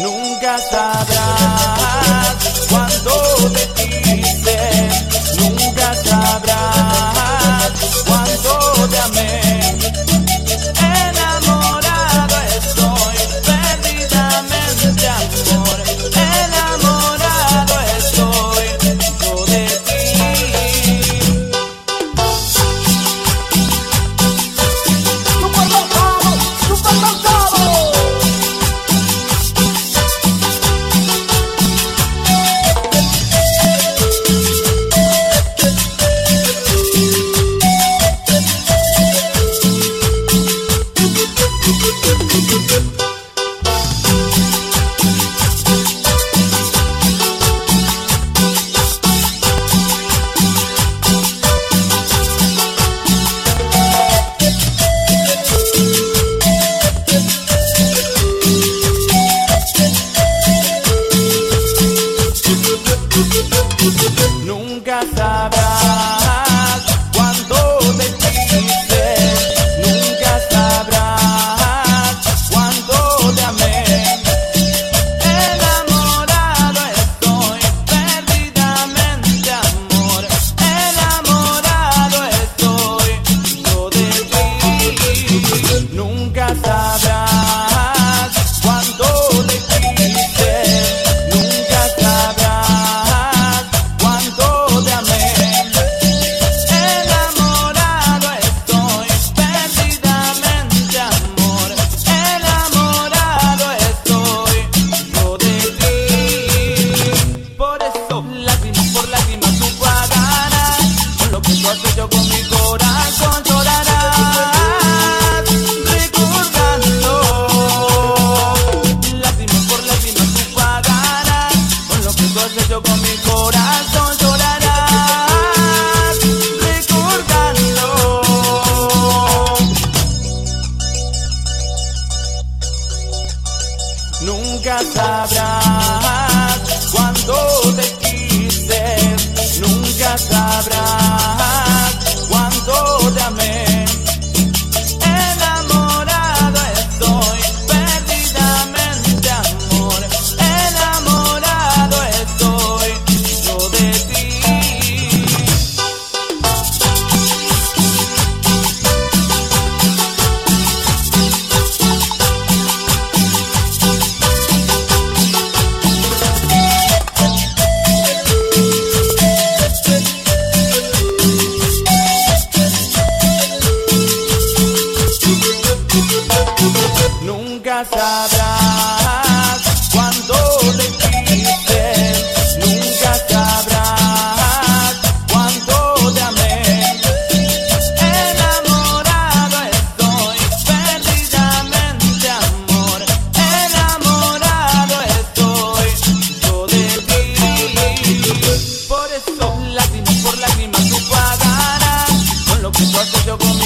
Nunca sabrás Nunca sabrás cuándo te quise, nunca sabrás nunca sabrás cuando te quise, nunca sabrás cuando te amé. Enamorado estoy, perdidamente amor, enamorado estoy yo de ti. Por eso lágrimas por lágrimas tú pagarás con lo que tú has hecho conmigo.